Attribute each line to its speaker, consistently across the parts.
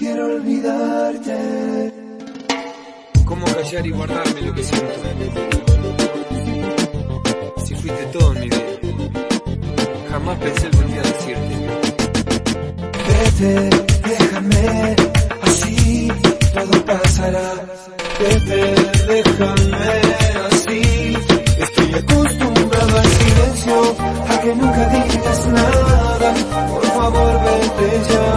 Speaker 1: quiero olvidarte.
Speaker 2: ¿Cómo callar y guardarme lo que siento? Si fuiste todo en mi vida, jamás pensé algún día decirte.
Speaker 1: Vete, déjame, así todo pasará. Vete, déjame, así. Estoy acostumbrado al silencio, a que nunca digas nada. Por favor, vete ya.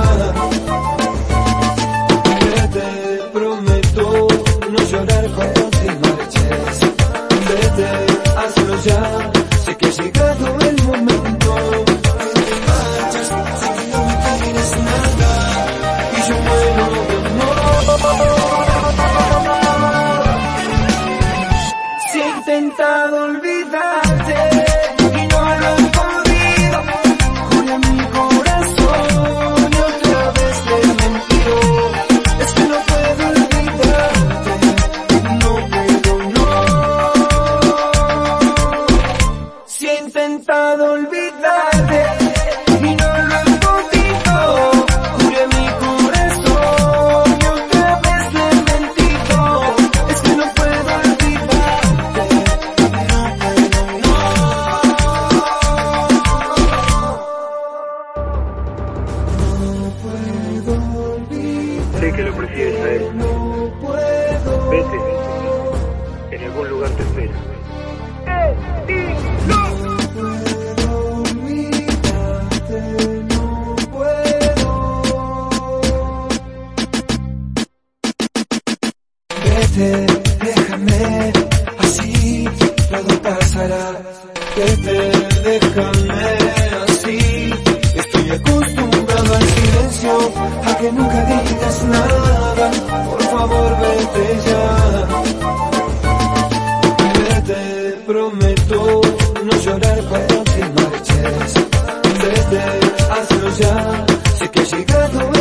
Speaker 1: Ya. Sé que ha llegado el momento. Marchas, sé que no me tienes nada. Y yo muero de amor. Si he intentado olvidarte No puedo olvidarte,
Speaker 2: Sé que lo prefieres a él.
Speaker 1: no puedo.
Speaker 2: Vete.
Speaker 1: Vete, déjame, así todo pasará. Vete, déjame, así. Estoy acostumbrado al silencio, a que nunca digas nada. Por favor, vete ya. Vete, prometo no llorar cuando te marches. Vete, hazlo ya. Sé que ha llegado.